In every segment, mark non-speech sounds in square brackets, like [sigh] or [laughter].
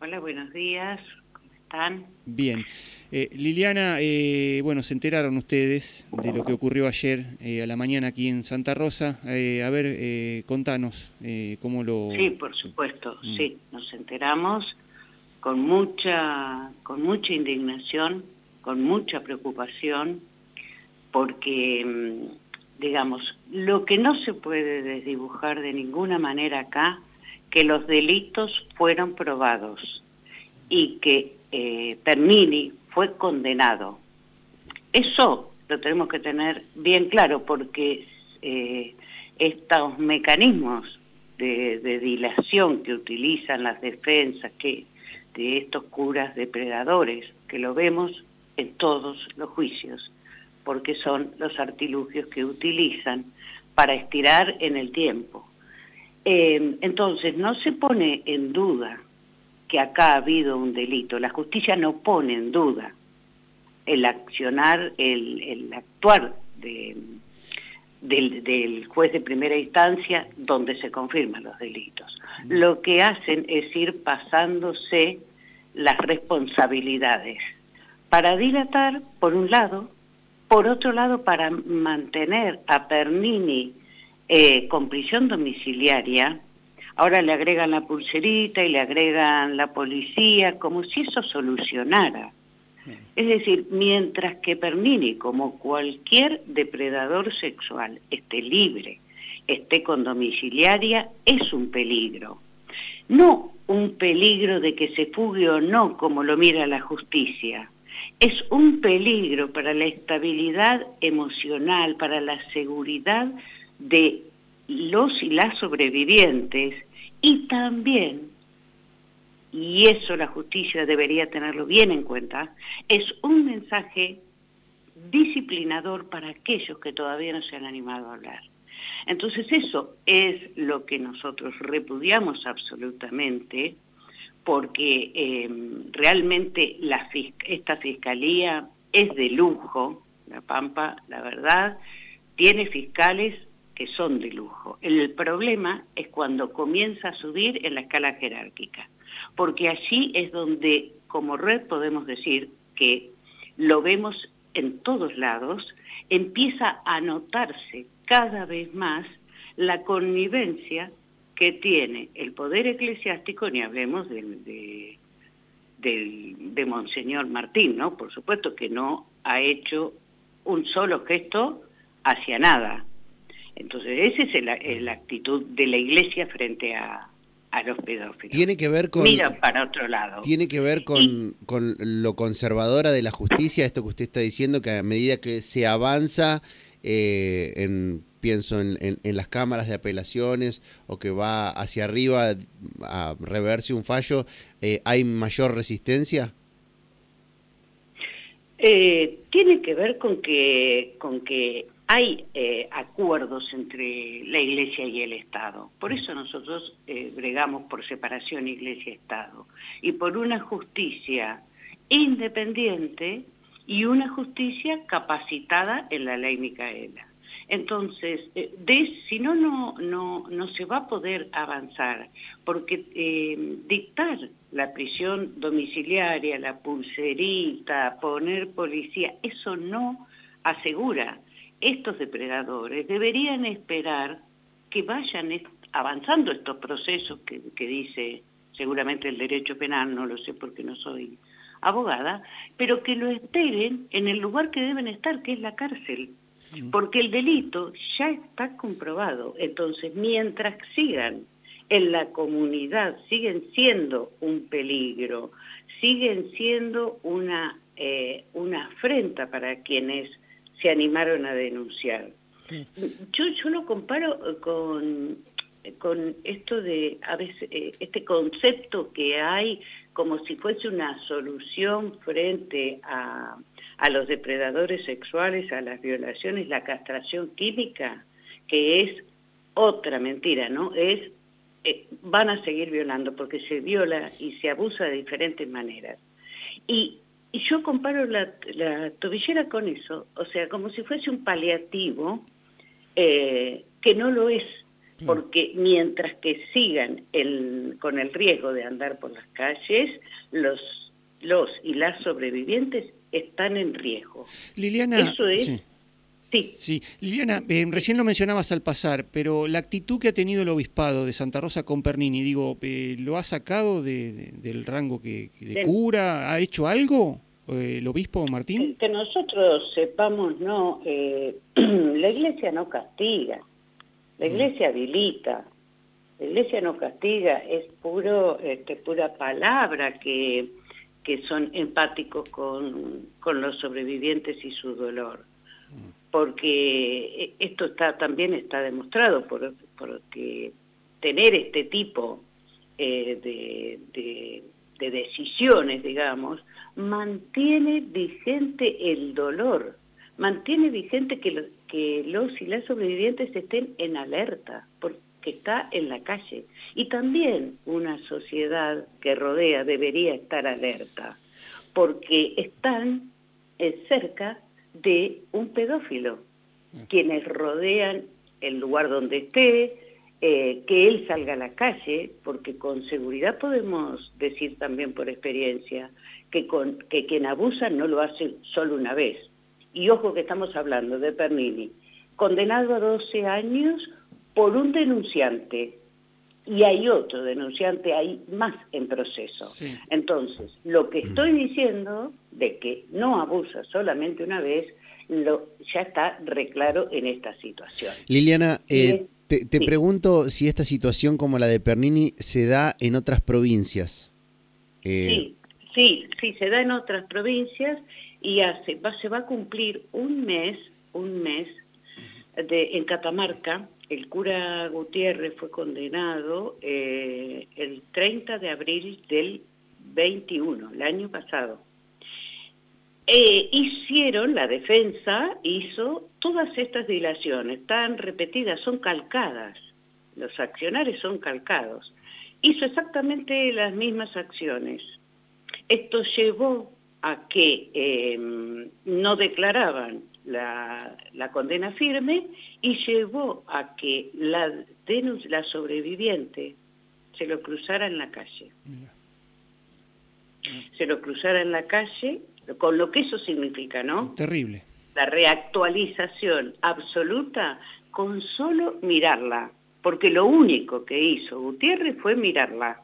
Hola, buenos días. ¿Cómo están? Bien. Eh, Liliana, eh, bueno, se enteraron ustedes de lo que ocurrió ayer eh, a la mañana aquí en Santa Rosa. Eh, a ver, eh, contanos eh, cómo lo... Sí, por supuesto, Mm. sí. Nos enteramos con mucha, con mucha indignación, con mucha preocupación, porque, mm, digamos, lo que no se puede desdibujar de ninguna manera acá, que los delitos fueron probados y que eh, fue condenado. Eso lo tenemos que tener bien claro porque eh, estos mecanismos de, de dilación que utilizan las defensas que de estos curas depredadores, que lo vemos en todos los juicios, porque son los artilugios que utilizan para estirar en el tiempo. Eh, entonces, no se pone en duda que acá ha habido un delito. La justicia no pone en duda el accionar, el, el actuar de, del, del juez de primera instancia donde se confirman los delitos. Lo que hacen es ir pasándose las responsabilidades para dilatar, por un lado, por otro lado, para mantener a Pernini eh, con prisión domiciliaria, ahora le agregan la pulserita y le agregan la policía, como si eso solucionara. Es decir, mientras que Pernini, como cualquier depredador sexual, esté libre, esté con domiciliaria, es un peligro. No un peligro de que se fugue o no, como lo mira la justicia. Es un peligro para la estabilidad emocional, para la seguridad de los y las sobrevivientes y también, y eso la justicia debería tenerlo bien en cuenta, es un mensaje disciplinador para aquellos que todavía no se han animado a hablar. Entonces eso es lo que nosotros repudiamos absolutamente, porque eh, realmente la, esta fiscalía es de lujo, La Pampa, la verdad, tiene fiscales que son de lujo. El problema es cuando comienza a subir en la escala jerárquica, porque allí es donde como red podemos decir que lo vemos en todos lados, empieza a notarse cada vez más la connivencia que tiene el poder eclesiástico, ni hablemos de, de, de, de Monseñor Martín, ¿no? Por supuesto que no ha hecho un solo gesto hacia nada. Entonces, esa es el, la actitud de la Iglesia frente a, a los pedófilos. Tiene que ver con... Mira para otro lado. Tiene que ver con, Y- con lo conservadora de la justicia, esto que usted está diciendo, que a medida que se avanza, eh, en, pienso en, en- en las cámaras de apelaciones o que va hacia arriba a reverse un fallo, eh, ¿hay mayor resistencia? Eh, tiene que ver con que, con que hay eh, acuerdos entre la Iglesia y el Estado. Por eso nosotros eh, bregamos por separación Iglesia-Estado y por una justicia independiente y una justicia capacitada en la ley Micaela. Entonces, eh, de, si no, no, no, se va a poder avanzar, porque eh, dictar la prisión domiciliaria, la pulserita, poner policía, eso no asegura. Estos depredadores deberían esperar que vayan avanzando estos procesos que, que dice seguramente el derecho penal, no lo sé porque no soy abogada, pero que lo esperen en el lugar que deben estar, que es la cárcel porque el delito ya está comprobado. Entonces, mientras sigan en la comunidad, siguen siendo un peligro, siguen siendo una, eh, una afrenta para quienes se animaron a denunciar. Yo, yo lo comparo eh, con, con esto de, a veces, eh, este concepto que hay como si fuese una solución frente a, a los depredadores sexuales, a las violaciones, la castración química, que es otra mentira, ¿no? Es, eh, van a seguir violando porque se viola y se abusa de diferentes maneras. Y, y yo comparo la, la tobillera con eso, o sea, como si fuese un paliativo, eh, que no lo es, porque mientras que sigan el, con el riesgo de andar por las calles, los, los y las sobrevivientes están en riesgo. Liliana, Eso es... Sí. Sí. Liliana, eh, recién lo mencionabas al pasar, pero la actitud que ha tenido el obispado de Santa Rosa con Pernini, digo, eh, ¿lo ha sacado de, del rango que, de cura? ¿Ha hecho algo eh, el obispo Martín? Que nosotros sepamos, no, [clears throat] la iglesia no castiga, la mm. iglesia habilita, la iglesia no castiga, es puro, este, pura palabra que, que son empáticos con, con los sobrevivientes y su dolor. Porque esto está también está demostrado por, porque tener este tipo eh, de, de, decisiones, digamos, mantiene vigente el dolor, mantiene vigente que, que los y las sobrevivientes estén en alerta, porque está en la calle. Y también una sociedad que rodea debería estar alerta, porque están eh, cerca de un pedófilo, mm. quienes rodean el lugar donde esté, eh, que él salga a la calle, porque con seguridad podemos decir también por experiencia que, con, que quien abusa no lo hace solo una vez. Y ojo que estamos hablando de Pernini, condenado a 12 años por un denunciante, y hay otro denunciante, hay más en proceso. Entonces, lo que estoy diciendo de que no abusa solamente una vez, lo, ya está reclaro en esta situación. Liliana, eh, te, pregunto si esta situación como la de Pernini se da en otras provincias. Eh, sí, sí, sí, se da en otras provincias y hace, va, se va a cumplir un mes, un mes de, en Catamarca, el cura Gutiérrez fue condenado eh, el 30 de abril del 21, el año pasado. Eh, hicieron, la defensa hizo todas estas dilaciones, están repetidas, son calcadas, los accionarios son calcados. Hizo exactamente las mismas acciones. Esto llevó a que em, no declaraban la, condena firme y llevó a que la, la sobreviviente se lo cruzara en la calle. Se lo cruzara en la calle, con lo que eso significa, ¿no? Terrible. La reactualización absoluta con solo mirarla, porque lo único que hizo Gutiérrez fue mirarla.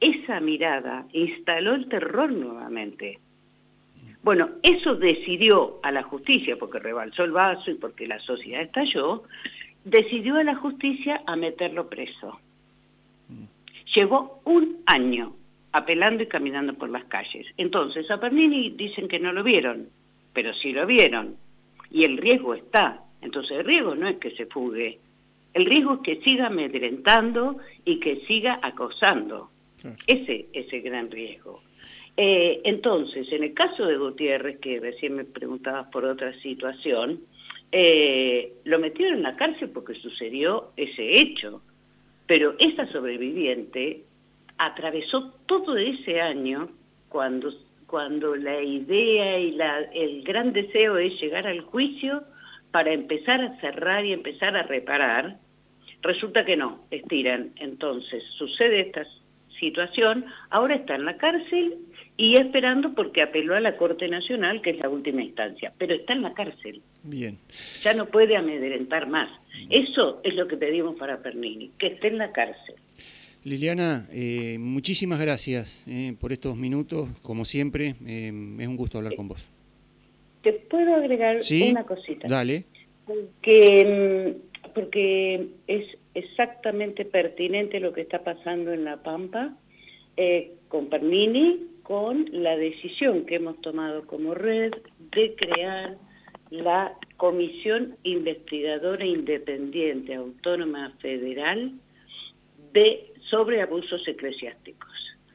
Esa mirada instaló el terror nuevamente. Bueno, eso decidió a la justicia, porque rebalsó el vaso y porque la sociedad estalló, decidió a la justicia a meterlo preso. Llevó un año apelando y caminando por las calles. Entonces, a Pernini dicen que no lo vieron, pero sí lo vieron. Y el riesgo está. Entonces, el riesgo no es que se fugue. El riesgo es que siga amedrentando y que siga acosando. Ese es el gran riesgo. Eh, entonces, en el caso de Gutiérrez, que recién me preguntabas por otra situación, eh, lo metieron en la cárcel porque sucedió ese hecho, pero esa sobreviviente atravesó todo ese año cuando, cuando la idea y la, el gran deseo es llegar al juicio para empezar a cerrar y empezar a reparar, resulta que no, estiran. Entonces sucede esta situación, ahora está en la cárcel y esperando porque apeló a la Corte Nacional, que es la última instancia, pero está en la cárcel. Bien. Ya no puede amedrentar más. Eso es lo que pedimos para Pernini, que esté en la cárcel. Liliana, eh, muchísimas gracias eh, por estos minutos, como siempre, eh, es un gusto hablar con vos. ¿Te puedo agregar una cosita? Dale. Porque, mm, porque es exactamente pertinente lo que está pasando en La Pampa con Pernini, con la decisión que hemos tomado como red de crear la Comisión Investigadora Independiente Autónoma Federal de sobre abusos eclesiásticos.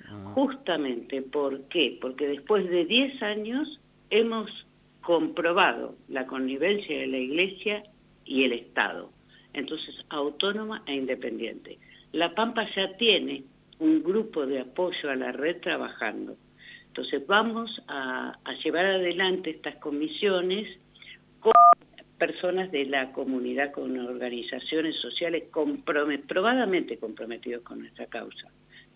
Ah. Justamente, ¿por qué? Porque después de 10 años hemos comprobado la connivencia de la Iglesia y el Estado. Entonces, autónoma e independiente. La Pampa ya tiene un grupo de apoyo a la red trabajando. Entonces vamos a, llevar adelante estas comisiones con personas de la comunidad con organizaciones sociales probadamente comprometidos con nuestra causa,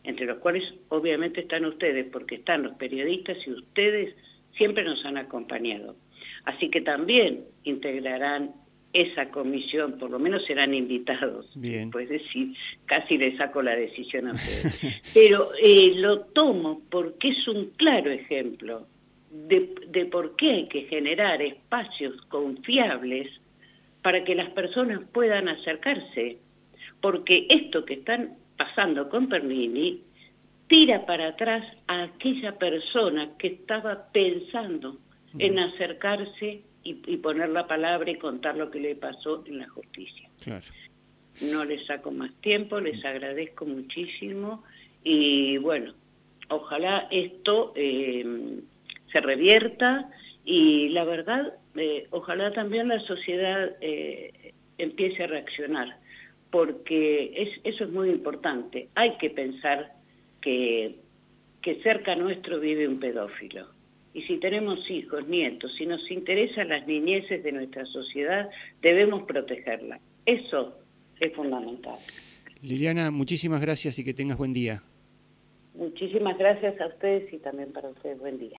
entre los cuales obviamente están ustedes, porque están los periodistas y ustedes siempre nos han acompañado. Así que también integrarán esa comisión, por lo menos serán invitados. Bien. Pues decir, casi le saco la decisión a ustedes. [laughs] Pero eh, lo tomo porque es un claro ejemplo de, de por qué hay que generar espacios confiables para que las personas puedan acercarse. Porque esto que están pasando con Pernini tira para atrás a aquella persona que estaba pensando en acercarse y, poner la palabra y contar lo que le pasó en la justicia. No les saco más tiempo, les agradezco muchísimo y bueno, ojalá esto eh, se revierta y la verdad, eh, ojalá también la sociedad eh, empiece a reaccionar, porque es, eso es muy importante. Hay que pensar que, que cerca nuestro vive un pedófilo y si tenemos hijos, nietos, si nos interesan las niñeces de nuestra sociedad, debemos protegerla. Eso es fundamental. Liliana, muchísimas gracias y que tengas buen día. Muchísimas gracias a ustedes y también para ustedes buen día.